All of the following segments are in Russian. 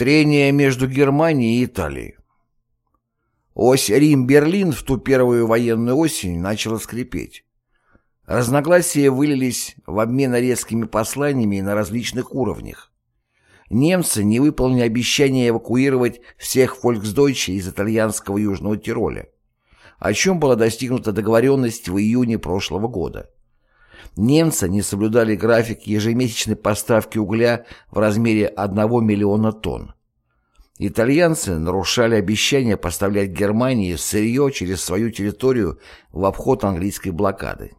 Трение между Германией и Италией. Ось Рим-Берлин в ту первую военную осень начала скрипеть. Разногласия вылились в обмен резкими посланиями на различных уровнях. Немцы не выполнили обещание эвакуировать всех фольксдойче из итальянского Южного Тироля, о чем была достигнута договоренность в июне прошлого года. Немцы не соблюдали график ежемесячной поставки угля в размере 1 миллиона тонн. Итальянцы нарушали обещание поставлять Германии сырье через свою территорию в обход английской блокады.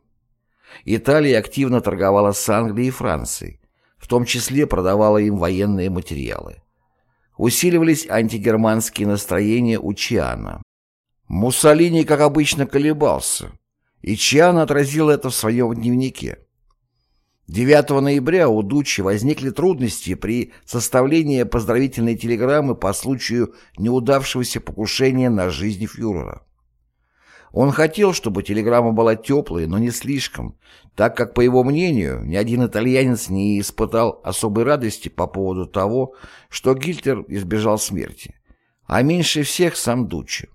Италия активно торговала с Англией и Францией, в том числе продавала им военные материалы. Усиливались антигерманские настроения у Чиана. Муссолини, как обычно, колебался, и Чиан отразил это в своем дневнике. 9 ноября у Дуччи возникли трудности при составлении поздравительной телеграммы по случаю неудавшегося покушения на жизнь фюрера. Он хотел, чтобы телеграмма была теплой, но не слишком, так как, по его мнению, ни один итальянец не испытал особой радости по поводу того, что Гильтер избежал смерти, а меньше всех сам Дуччи.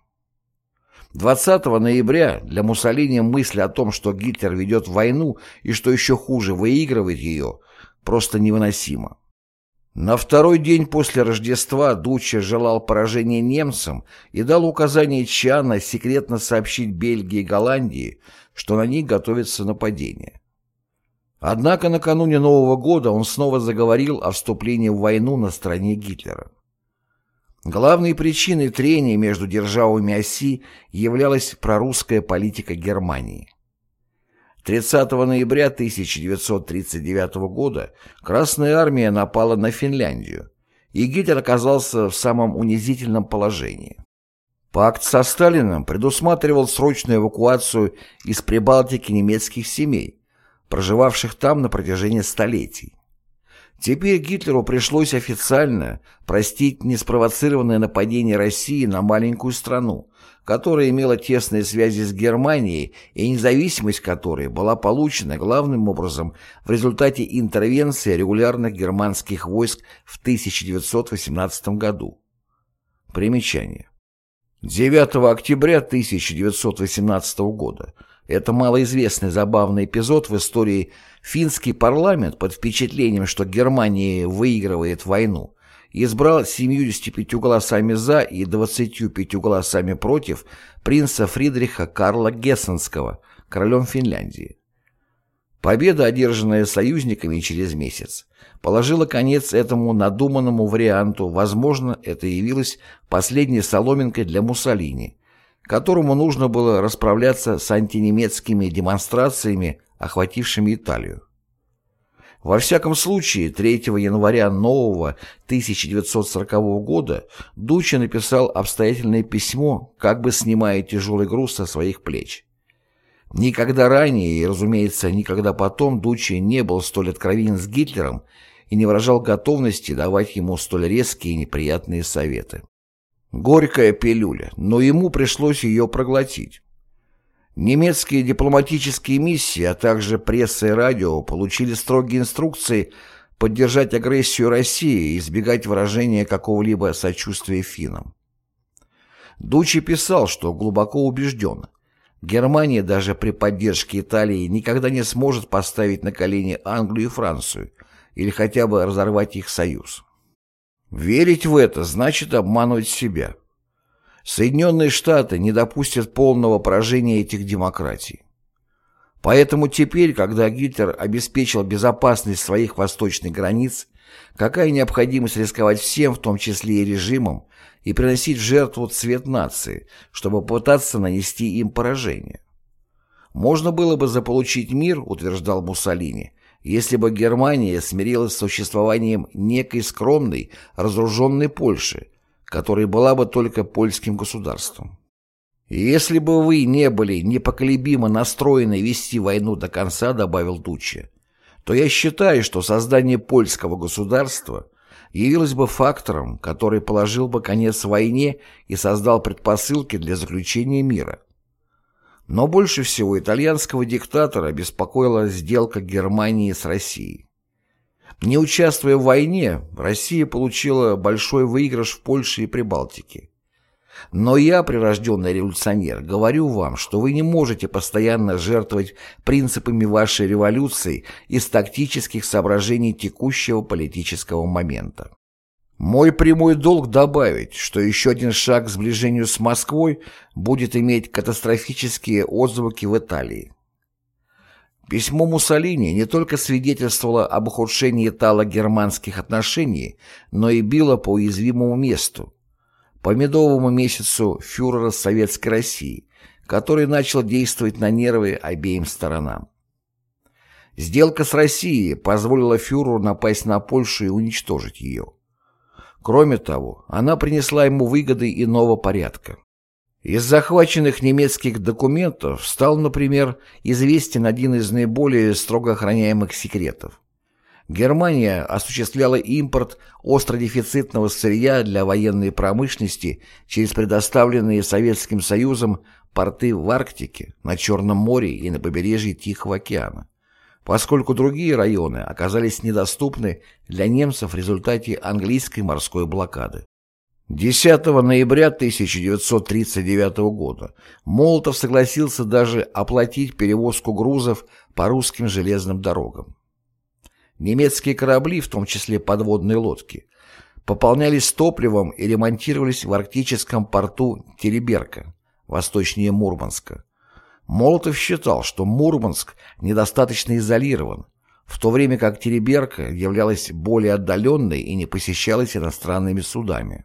20 ноября для Муссолини мысль о том, что Гитлер ведет войну и, что еще хуже, выигрывает ее, просто невыносима. На второй день после Рождества Дуччи желал поражения немцам и дал указание Чана секретно сообщить Бельгии и Голландии, что на них готовится нападение. Однако накануне Нового года он снова заговорил о вступлении в войну на стороне Гитлера. Главной причиной трения между державами оси являлась прорусская политика Германии. 30 ноября 1939 года Красная Армия напала на Финляндию, и Гитлер оказался в самом унизительном положении. Пакт со Сталином предусматривал срочную эвакуацию из Прибалтики немецких семей, проживавших там на протяжении столетий. Теперь Гитлеру пришлось официально простить неспровоцированное нападение России на маленькую страну, которая имела тесные связи с Германией и независимость которой была получена главным образом в результате интервенции регулярных германских войск в 1918 году. Примечание. 9 октября 1918 года это малоизвестный забавный эпизод в истории финский парламент под впечатлением, что Германия выигрывает войну, избрал 75 голосами «за» и 25 голосами «против» принца Фридриха Карла Гессенского, королем Финляндии. Победа, одержанная союзниками через месяц, положила конец этому надуманному варианту, возможно, это явилось последней соломинкой для Муссолини, которому нужно было расправляться с антинемецкими демонстрациями, охватившими Италию. Во всяком случае, 3 января нового 1940 года Дуччи написал обстоятельное письмо, как бы снимая тяжелый груз со своих плеч. Никогда ранее и, разумеется, никогда потом Дуччи не был столь откровенен с Гитлером и не выражал готовности давать ему столь резкие и неприятные советы. Горькая пилюля, но ему пришлось ее проглотить. Немецкие дипломатические миссии, а также пресса и радио получили строгие инструкции поддержать агрессию России и избегать выражения какого-либо сочувствия финнам. Дучи писал, что глубоко убежден, Германия даже при поддержке Италии никогда не сможет поставить на колени Англию и Францию или хотя бы разорвать их союз. Верить в это значит обманывать себя. Соединенные Штаты не допустят полного поражения этих демократий. Поэтому теперь, когда Гитлер обеспечил безопасность своих восточных границ, какая необходимость рисковать всем, в том числе и режимом, и приносить в жертву цвет нации, чтобы попытаться нанести им поражение? Можно было бы заполучить мир, утверждал Муссолини, если бы Германия смирилась с существованием некой скромной, разоруженной Польши, которая была бы только польским государством. И если бы вы не были непоколебимо настроены вести войну до конца, добавил Дуччи, то я считаю, что создание польского государства явилось бы фактором, который положил бы конец войне и создал предпосылки для заключения мира. Но больше всего итальянского диктатора беспокоила сделка Германии с Россией. Не участвуя в войне, Россия получила большой выигрыш в Польше и Прибалтике. Но я, прирожденный революционер, говорю вам, что вы не можете постоянно жертвовать принципами вашей революции из тактических соображений текущего политического момента. Мой прямой долг добавить, что еще один шаг к сближению с Москвой будет иметь катастрофические отзвуки в Италии. Письмо Муссолини не только свидетельствовало об ухудшении итало-германских отношений, но и било по уязвимому месту, по медовому месяцу фюрера Советской России, который начал действовать на нервы обеим сторонам. Сделка с Россией позволила фюреру напасть на Польшу и уничтожить ее. Кроме того, она принесла ему выгоды иного порядка. Из захваченных немецких документов стал, например, известен один из наиболее строго охраняемых секретов. Германия осуществляла импорт остродефицитного сырья для военной промышленности через предоставленные Советским Союзом порты в Арктике, на Черном море и на побережье Тихого океана, поскольку другие районы оказались недоступны для немцев в результате английской морской блокады. 10 ноября 1939 года Молотов согласился даже оплатить перевозку грузов по русским железным дорогам. Немецкие корабли, в том числе подводные лодки, пополнялись топливом и ремонтировались в арктическом порту Тереберка, восточнее Мурманска. Молотов считал, что Мурманск недостаточно изолирован, в то время как Тереберка являлась более отдаленной и не посещалась иностранными судами.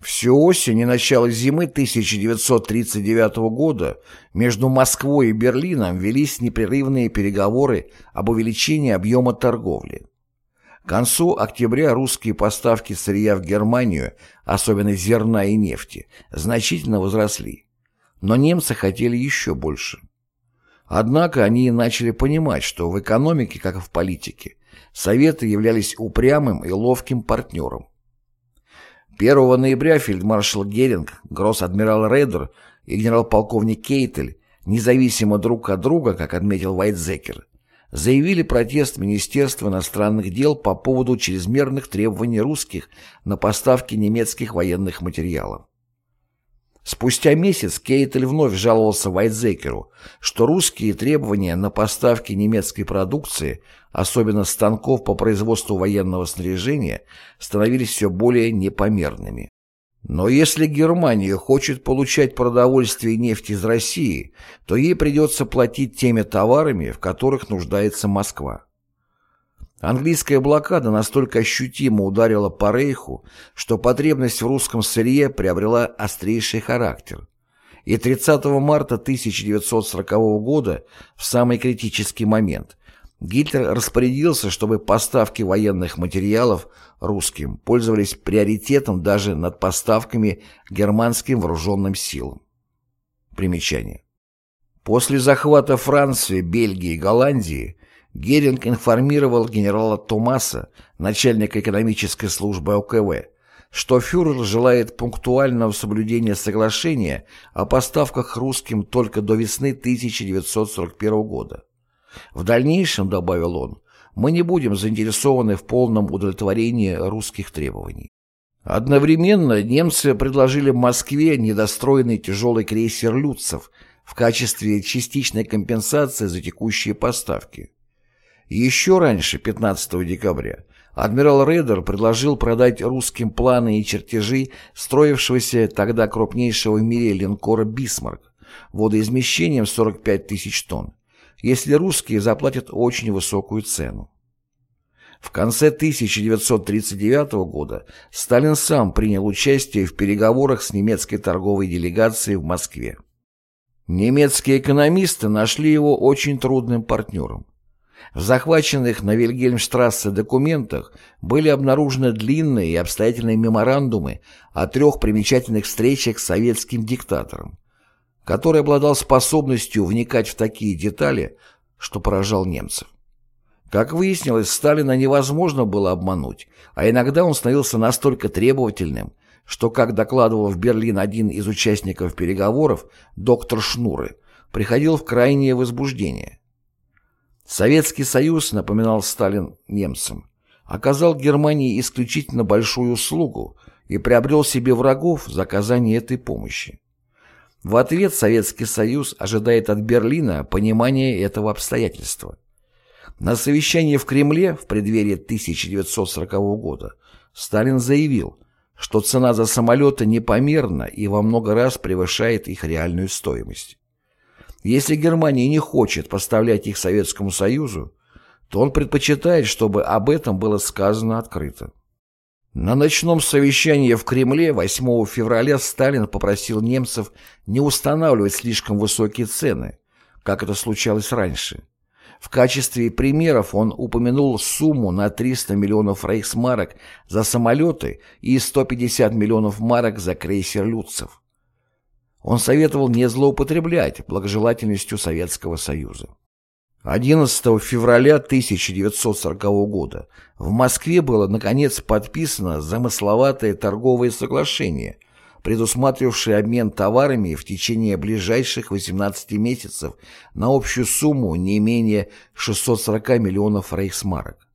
Всю осень и начало зимы 1939 года между Москвой и Берлином велись непрерывные переговоры об увеличении объема торговли. К концу октября русские поставки сырья в Германию, особенно зерна и нефти, значительно возросли. Но немцы хотели еще больше. Однако они начали понимать, что в экономике, как и в политике, Советы являлись упрямым и ловким партнером. 1 ноября фельдмаршал Геринг, гросс-адмирал Рейдер и генерал-полковник Кейтель, независимо друг от друга, как отметил Вайтзекер, заявили протест Министерства иностранных дел по поводу чрезмерных требований русских на поставки немецких военных материалов. Спустя месяц Кейтель вновь жаловался Вайтзекеру, что русские требования на поставки немецкой продукции, особенно станков по производству военного снаряжения, становились все более непомерными. Но если Германия хочет получать продовольствие и нефть из России, то ей придется платить теми товарами, в которых нуждается Москва. Английская блокада настолько ощутимо ударила по Рейху, что потребность в русском сырье приобрела острейший характер. И 30 марта 1940 года, в самый критический момент, Гитлер распорядился, чтобы поставки военных материалов русским пользовались приоритетом даже над поставками германским вооруженным силам. Примечание. После захвата Франции, Бельгии и Голландии Геринг информировал генерала Томаса, начальника экономической службы ОКВ, что фюрер желает пунктуального соблюдения соглашения о поставках русским только до весны 1941 года. В дальнейшем, добавил он, мы не будем заинтересованы в полном удовлетворении русских требований. Одновременно немцы предложили Москве недостроенный тяжелый крейсер «Лютцов» в качестве частичной компенсации за текущие поставки. Еще раньше, 15 декабря, адмирал Рейдер предложил продать русским планы и чертежи строившегося тогда крупнейшего в мире линкора «Бисмарк» водоизмещением 45 тысяч тонн, если русские заплатят очень высокую цену. В конце 1939 года Сталин сам принял участие в переговорах с немецкой торговой делегацией в Москве. Немецкие экономисты нашли его очень трудным партнером. В захваченных на Вильгельмштрассе документах были обнаружены длинные и обстоятельные меморандумы о трех примечательных встречах с советским диктатором, который обладал способностью вникать в такие детали, что поражал немцев. Как выяснилось, Сталина невозможно было обмануть, а иногда он становился настолько требовательным, что, как докладывал в Берлин один из участников переговоров, доктор Шнуры, приходил в крайнее возбуждение. Советский Союз, напоминал Сталин немцам, оказал Германии исключительно большую услугу и приобрел себе врагов за оказание этой помощи. В ответ Советский Союз ожидает от Берлина понимания этого обстоятельства. На совещании в Кремле в преддверии 1940 года Сталин заявил, что цена за самолеты непомерна и во много раз превышает их реальную стоимость. Если Германия не хочет поставлять их Советскому Союзу, то он предпочитает, чтобы об этом было сказано открыто. На ночном совещании в Кремле 8 февраля Сталин попросил немцев не устанавливать слишком высокие цены, как это случалось раньше. В качестве примеров он упомянул сумму на 300 миллионов рейхсмарок за самолеты и 150 миллионов марок за крейсер «Люцев». Он советовал не злоупотреблять благожелательностью Советского Союза. 11 февраля 1940 года в Москве было, наконец, подписано замысловатое торговое соглашение, предусматривавшее обмен товарами в течение ближайших 18 месяцев на общую сумму не менее 640 миллионов рейхсмарок.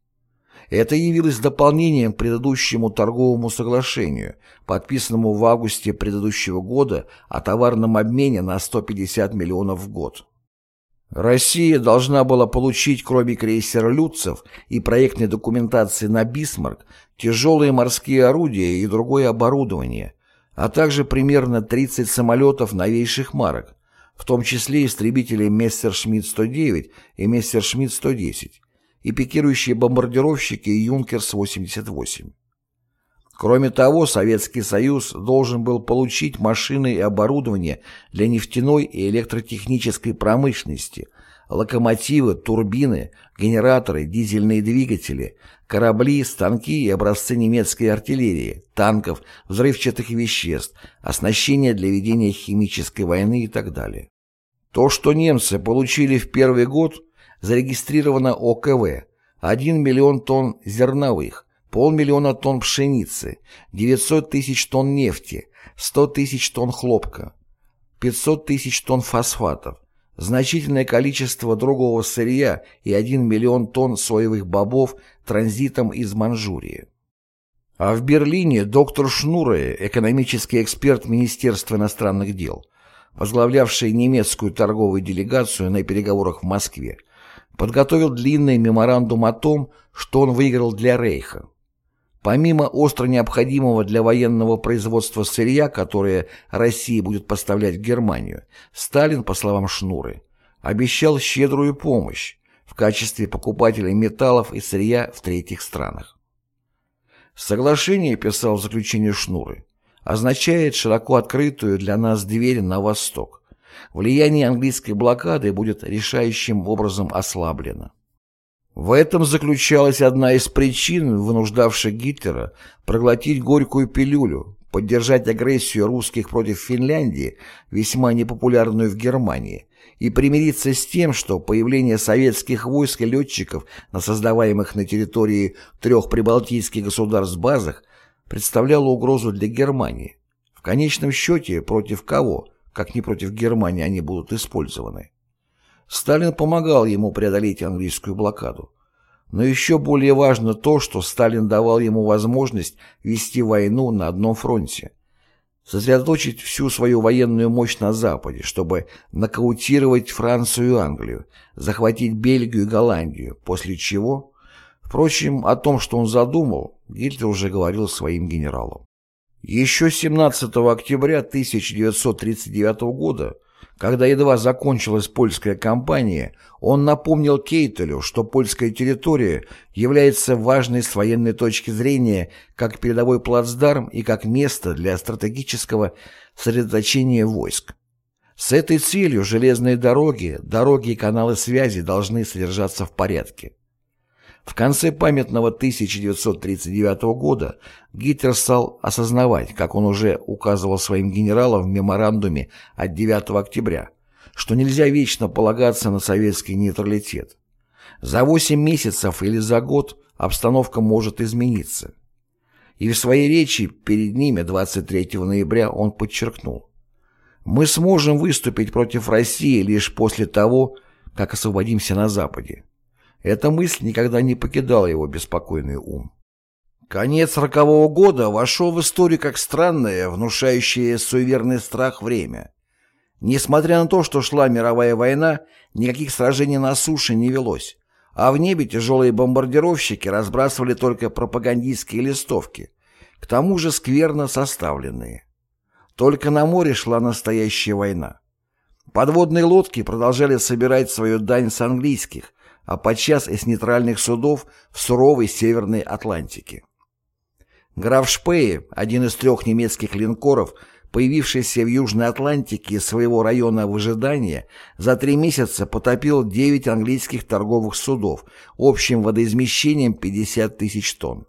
Это явилось дополнением к предыдущему торговому соглашению, подписанному в августе предыдущего года о товарном обмене на 150 миллионов в год. Россия должна была получить, кроме крейсера «Лютцов» и проектной документации на «Бисмарк», тяжелые морские орудия и другое оборудование, а также примерно 30 самолетов новейших марок, в том числе истребители Мессершмитт-109 и Мессершмитт-110 и пикирующие бомбардировщики Юнкерс-88. Кроме того, Советский Союз должен был получить машины и оборудование для нефтяной и электротехнической промышленности, локомотивы, турбины, генераторы, дизельные двигатели, корабли, станки и образцы немецкой артиллерии, танков, взрывчатых веществ, оснащение для ведения химической войны и так далее. То, что немцы получили в первый год, зарегистрировано ОКВ – 1 миллион тонн зерновых, полмиллиона тонн пшеницы, 900 тысяч тонн нефти, 100 тысяч тонн хлопка, 500 тысяч тонн фосфатов, значительное количество другого сырья и 1 миллион тонн соевых бобов транзитом из Манчжурии. А в Берлине доктор Шнуре, экономический эксперт Министерства иностранных дел, возглавлявший немецкую торговую делегацию на переговорах в Москве, подготовил длинный меморандум о том, что он выиграл для Рейха. Помимо остро необходимого для военного производства сырья, которое Россия будет поставлять в Германию, Сталин, по словам Шнуры, обещал щедрую помощь в качестве покупателя металлов и сырья в третьих странах. Соглашение, писал в заключении Шнуры, означает широко открытую для нас дверь на восток. Влияние английской блокады будет решающим образом ослаблено. В этом заключалась одна из причин, вынуждавших Гитлера проглотить горькую пилюлю, поддержать агрессию русских против Финляндии, весьма непопулярную в Германии, и примириться с тем, что появление советских войск и летчиков на создаваемых на территории трех прибалтийских государств базах представляло угрозу для Германии. В конечном счете, против кого, как не против Германии, они будут использованы. Сталин помогал ему преодолеть английскую блокаду. Но еще более важно то, что Сталин давал ему возможность вести войну на одном фронте, сосредоточить всю свою военную мощь на Западе, чтобы нокаутировать Францию и Англию, захватить Бельгию и Голландию, после чего... Впрочем, о том, что он задумал, Гитлер уже говорил своим генералам. Еще 17 октября 1939 года когда едва закончилась польская кампания, он напомнил Кейтелю, что польская территория является важной с военной точки зрения как передовой плацдарм и как место для стратегического сосредоточения войск. С этой целью железные дороги, дороги и каналы связи должны содержаться в порядке. В конце памятного 1939 года Гитлер стал осознавать, как он уже указывал своим генералам в меморандуме от 9 октября, что нельзя вечно полагаться на советский нейтралитет. За 8 месяцев или за год обстановка может измениться. И в своей речи перед ними 23 ноября он подчеркнул, «Мы сможем выступить против России лишь после того, как освободимся на Западе. Эта мысль никогда не покидала его беспокойный ум. Конец рокового года вошел в историю как странное, внушающее суеверный страх время. Несмотря на то, что шла мировая война, никаких сражений на суше не велось, а в небе тяжелые бомбардировщики разбрасывали только пропагандистские листовки, к тому же скверно составленные. Только на море шла настоящая война. Подводные лодки продолжали собирать свою дань с английских, а подчас и с нейтральных судов в суровой Северной Атлантике. Граф Шпее, один из трех немецких линкоров, появившийся в Южной Атлантике из своего района выжидания, за три месяца потопил 9 английских торговых судов общим водоизмещением 50 тысяч тонн.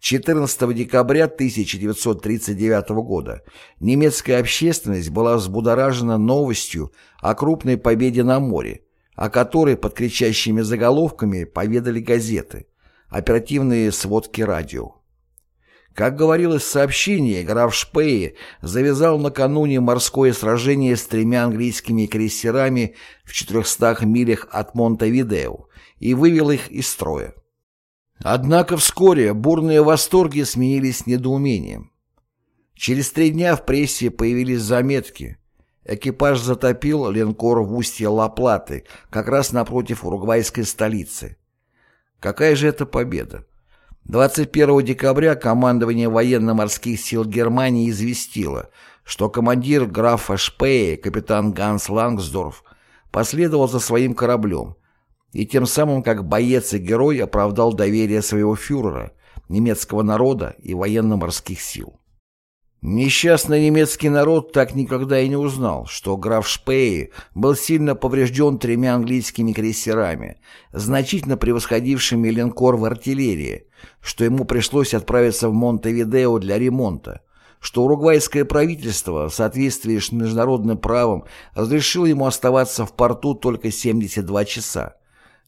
14 декабря 1939 года немецкая общественность была взбудоражена новостью о крупной победе на море, о которой под кричащими заголовками поведали газеты, оперативные сводки радио. Как говорилось в сообщении, граф Шпее завязал накануне морское сражение с тремя английскими крейсерами в 400 милях от Монтевидео и вывел их из строя. Однако вскоре бурные восторги сменились недоумением. Через три дня в прессе появились заметки. Экипаж затопил линкор в устье Ла-Платы, как раз напротив уругвайской столицы. Какая же это победа? 21 декабря командование военно-морских сил Германии известило, что командир графа Шпее, капитан Ганс Лангсдорф, последовал за своим кораблем и тем самым как боец и герой оправдал доверие своего фюрера, немецкого народа и военно-морских сил. Несчастный немецкий народ так никогда и не узнал, что граф Шпее был сильно поврежден тремя английскими крейсерами, значительно превосходившими линкор в артиллерии, что ему пришлось отправиться в Монтевидео для ремонта, что уругвайское правительство в соответствии с международным правом разрешило ему оставаться в порту только 72 часа,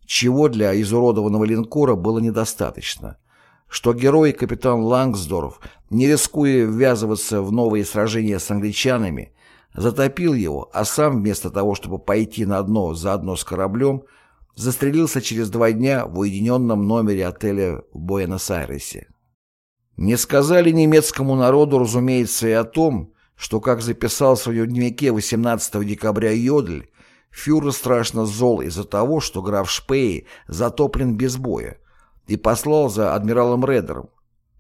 чего для изуродованного линкора было недостаточно – что герой капитан Лангсдорф, не рискуя ввязываться в новые сражения с англичанами, затопил его, а сам вместо того, чтобы пойти на дно заодно с кораблем, застрелился через два дня в уединенном номере отеля в Буэнос-Айресе. Не сказали немецкому народу, разумеется, и о том, что, как записал в своем дневнике 18 декабря Йодль, фюрер страшно зол из-за того, что граф Шпей затоплен без боя, и послал за адмиралом Редером,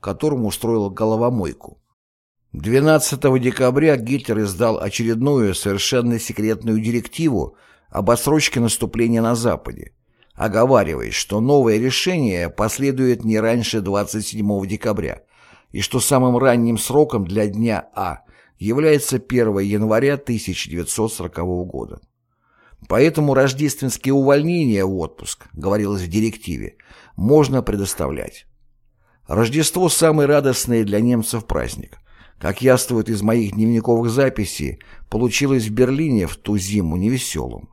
которому устроил головомойку. 12 декабря Гитлер издал очередную совершенно секретную директиву об отсрочке наступления на Западе, оговариваясь, что новое решение последует не раньше 27 декабря и что самым ранним сроком для дня А является 1 января 1940 года. Поэтому рождественские увольнения в отпуск, говорилось в директиве, можно предоставлять. Рождество – самый радостный для немцев праздник. Как яствует из моих дневниковых записей, получилось в Берлине в ту зиму невеселым.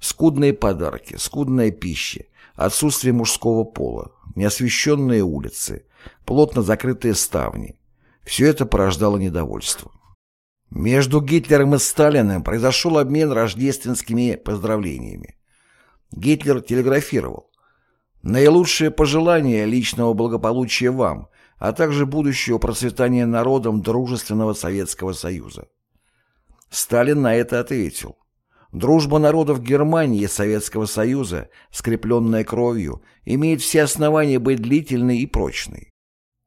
Скудные подарки, скудная пища, отсутствие мужского пола, неосвещенные улицы, плотно закрытые ставни – все это порождало недовольство. Между Гитлером и Сталиным произошел обмен рождественскими поздравлениями. Гитлер телеграфировал Наилучшие пожелания личного благополучия вам, а также будущего процветания народом дружественного Советского Союза. Сталин на это ответил. Дружба народов Германии и Советского Союза, скрепленная кровью, имеет все основания быть длительной и прочной.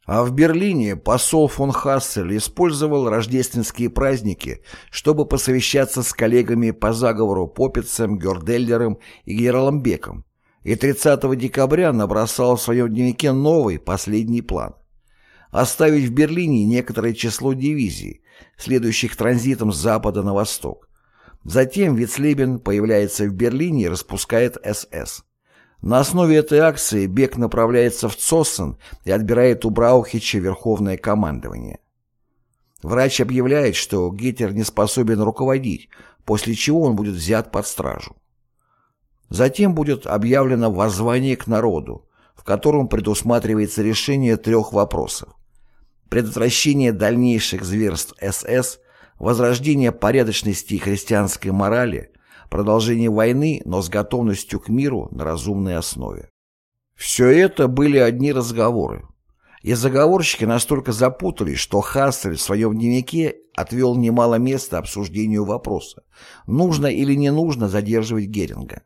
А в Берлине посол фон Хассель использовал рождественские праздники, чтобы посовещаться с коллегами по заговору Поппицем, Герделлером и генералом Беком, и 30 декабря набросал в своем дневнике новый, последний план. Оставить в Берлине некоторое число дивизий, следующих транзитом с запада на восток. Затем Вицлебен появляется в Берлине и распускает СС. На основе этой акции Бек направляется в Цоссен и отбирает у Браухича верховное командование. Врач объявляет, что Гитлер не способен руководить, после чего он будет взят под стражу. Затем будет объявлено воззвание к народу, в котором предусматривается решение трех вопросов. Предотвращение дальнейших зверств СС, возрождение порядочности и христианской морали, продолжение войны, но с готовностью к миру на разумной основе. Все это были одни разговоры. И заговорщики настолько запутались, что Хассель в своем дневнике отвел немало места обсуждению вопроса, нужно или не нужно задерживать Геринга.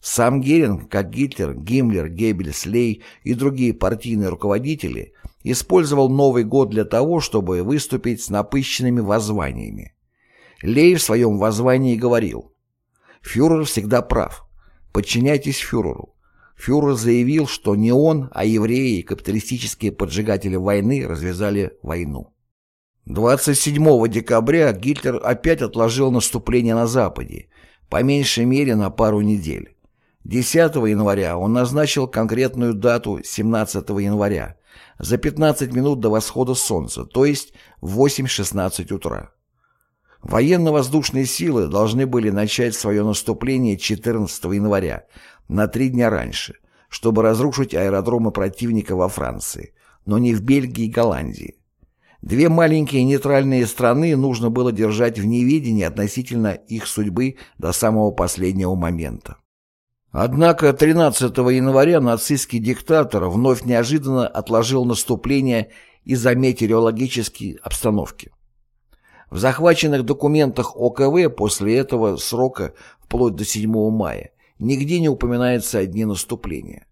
Сам Геринг, как Гитлер, Гиммлер, Геббельс, Лей и другие партийные руководители, использовал Новый год для того, чтобы выступить с напыщенными воззваниями. Лей в своем воззвании говорил «Фюрер всегда прав. Подчиняйтесь фюреру. Фюрер заявил, что не он, а евреи, капиталистические поджигатели войны, развязали войну. 27 декабря Гитлер опять отложил наступление на Западе, по меньшей мере на пару недель. 10 января он назначил конкретную дату 17 января, за 15 минут до восхода солнца, то есть в 8.16 утра. Военно-воздушные силы должны были начать свое наступление 14 января, на три дня раньше, чтобы разрушить аэродромы противника во Франции, но не в Бельгии и Голландии. Две маленькие нейтральные страны нужно было держать в неведении относительно их судьбы до самого последнего момента. Однако 13 января нацистский диктатор вновь неожиданно отложил наступление из-за метеорологической обстановки. В захваченных документах ОКВ после этого срока вплоть до 7 мая нигде не упоминается о дне наступления.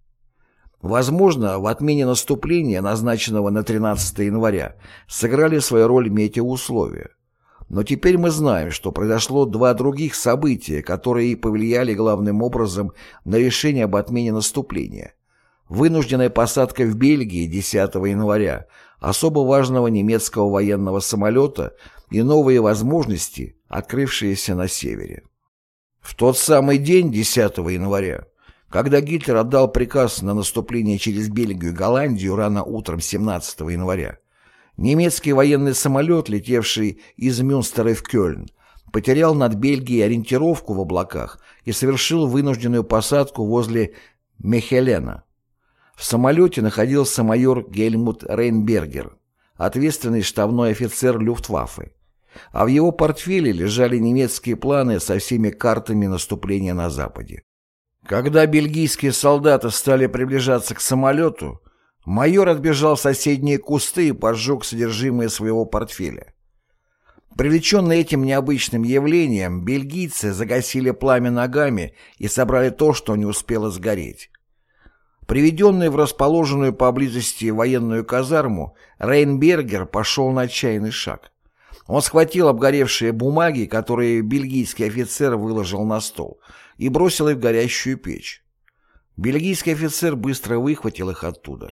Возможно, в отмене наступления, назначенного на 13 января, сыграли свою роль метеоусловия. Но теперь мы знаем, что произошло два других события, которые повлияли главным образом на решение об отмене наступления. Вынужденная посадка в Бельгии 10 января особо важного немецкого военного самолета и новые возможности, открывшиеся на севере. В тот самый день, 10 января, когда Гитлер отдал приказ на наступление через Бельгию и Голландию рано утром 17 января, немецкий военный самолет, летевший из Мюнстера в Кёльн, потерял над Бельгией ориентировку в облаках и совершил вынужденную посадку возле Мехелена. В самолете находился майор Гельмут Рейнбергер, ответственный штабной офицер Люфтваффе а в его портфеле лежали немецкие планы со всеми картами наступления на Западе. Когда бельгийские солдаты стали приближаться к самолету, майор отбежал в соседние кусты и поджег содержимое своего портфеля. Привлеченные этим необычным явлением, бельгийцы загасили пламя ногами и собрали то, что не успело сгореть. Приведенный в расположенную поблизости военную казарму, Рейнбергер пошел на отчаянный шаг. Он схватил обгоревшие бумаги, которые бельгийский офицер выложил на стол, и бросил их в горящую печь. Бельгийский офицер быстро выхватил их оттуда.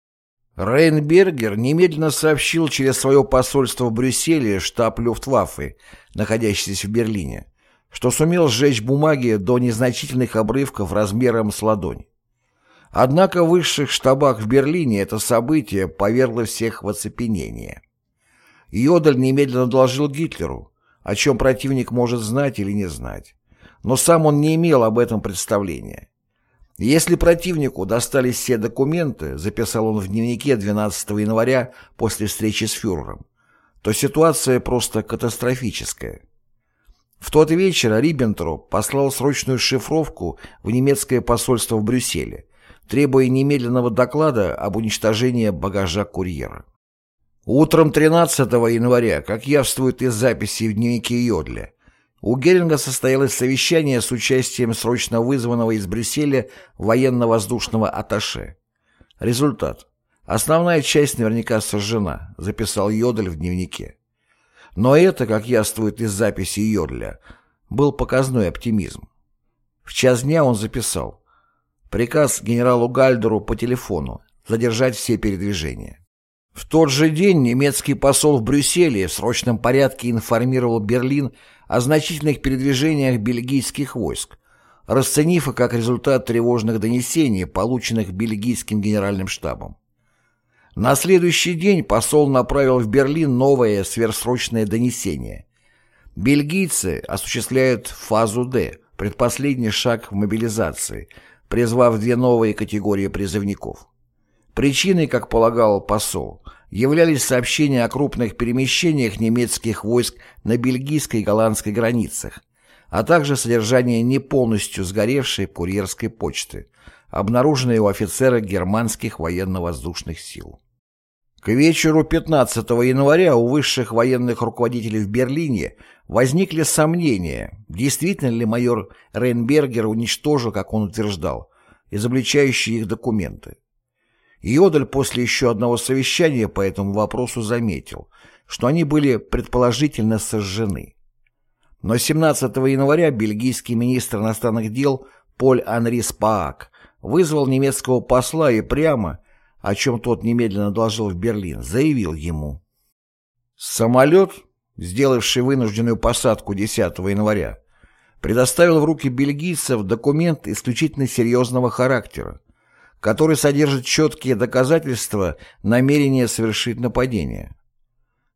Рейнбергер немедленно сообщил через свое посольство в Брюсселе штаб Люфтваффе, находящийся в Берлине, что сумел сжечь бумаги до незначительных обрывков размером с ладонь. Однако в высших штабах в Берлине это событие повергло всех в оцепенение. Йодель немедленно доложил Гитлеру, о чем противник может знать или не знать. Но сам он не имел об этом представления. Если противнику достались все документы, записал он в дневнике 12 января после встречи с фюрером, то ситуация просто катастрофическая. В тот вечер Риббентроп послал срочную шифровку в немецкое посольство в Брюсселе, требуя немедленного доклада об уничтожении багажа курьера. Утром 13 января, как явствует из записи в дневнике Йодля, у Геринга состоялось совещание с участием срочно вызванного из Брюсселя военно-воздушного атташе. Результат. Основная часть наверняка сожжена, записал Йодль в дневнике. Но это, как явствует из записи Йодля, был показной оптимизм. В час дня он записал приказ генералу Гальдеру по телефону задержать все передвижения. В тот же день немецкий посол в Брюсселе в срочном порядке информировал Берлин о значительных передвижениях бельгийских войск, расценив их как результат тревожных донесений, полученных бельгийским генеральным штабом. На следующий день посол направил в Берлин новое сверхсрочное донесение. Бельгийцы осуществляют фазу «Д», предпоследний шаг в мобилизации, призвав две новые категории призывников. Причиной, как полагал посол, являлись сообщения о крупных перемещениях немецких войск на бельгийской и голландской границах, а также содержание не полностью сгоревшей курьерской почты, обнаруженной у офицера германских военно-воздушных сил. К вечеру 15 января у высших военных руководителей в Берлине возникли сомнения, действительно ли майор Рейнбергер уничтожил, как он утверждал, изобличающие их документы. Йодель после еще одного совещания по этому вопросу заметил, что они были предположительно сожжены. Но 17 января бельгийский министр иностранных дел Поль Анри Спаак вызвал немецкого посла и прямо, о чем тот немедленно доложил в Берлин, заявил ему. Самолет, сделавший вынужденную посадку 10 января, предоставил в руки бельгийцев документ исключительно серьезного характера, который содержит четкие доказательства намерения совершить нападение.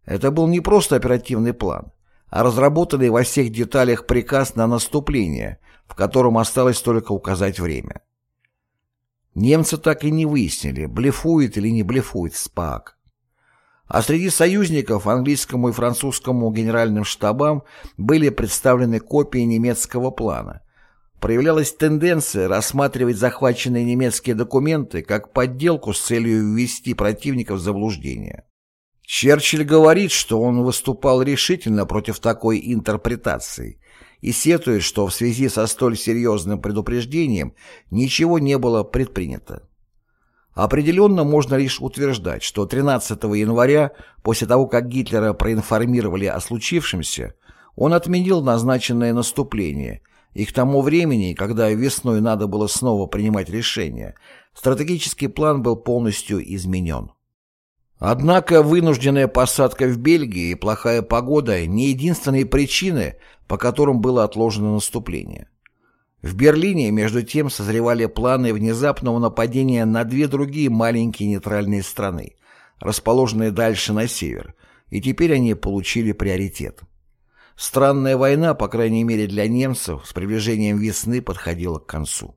Это был не просто оперативный план, а разработанный во всех деталях приказ на наступление, в котором осталось только указать время. Немцы так и не выяснили, блефует или не блефует СПАК. А среди союзников английскому и французскому генеральным штабам были представлены копии немецкого плана. Проявлялась тенденция рассматривать захваченные немецкие документы как подделку с целью ввести противника в заблуждение. Черчилль говорит, что он выступал решительно против такой интерпретации и сетует, что в связи со столь серьезным предупреждением ничего не было предпринято. Определенно можно лишь утверждать, что 13 января, после того, как Гитлера проинформировали о случившемся, он отменил назначенное наступление, и к тому времени, когда весной надо было снова принимать решение, стратегический план был полностью изменен. Однако вынужденная посадка в Бельгии и плохая погода не единственные причины, по которым было отложено наступление. В Берлине, между тем, созревали планы внезапного нападения на две другие маленькие нейтральные страны, расположенные дальше на север, и теперь они получили приоритет. Странная война, по крайней мере для немцев, с приближением весны подходила к концу.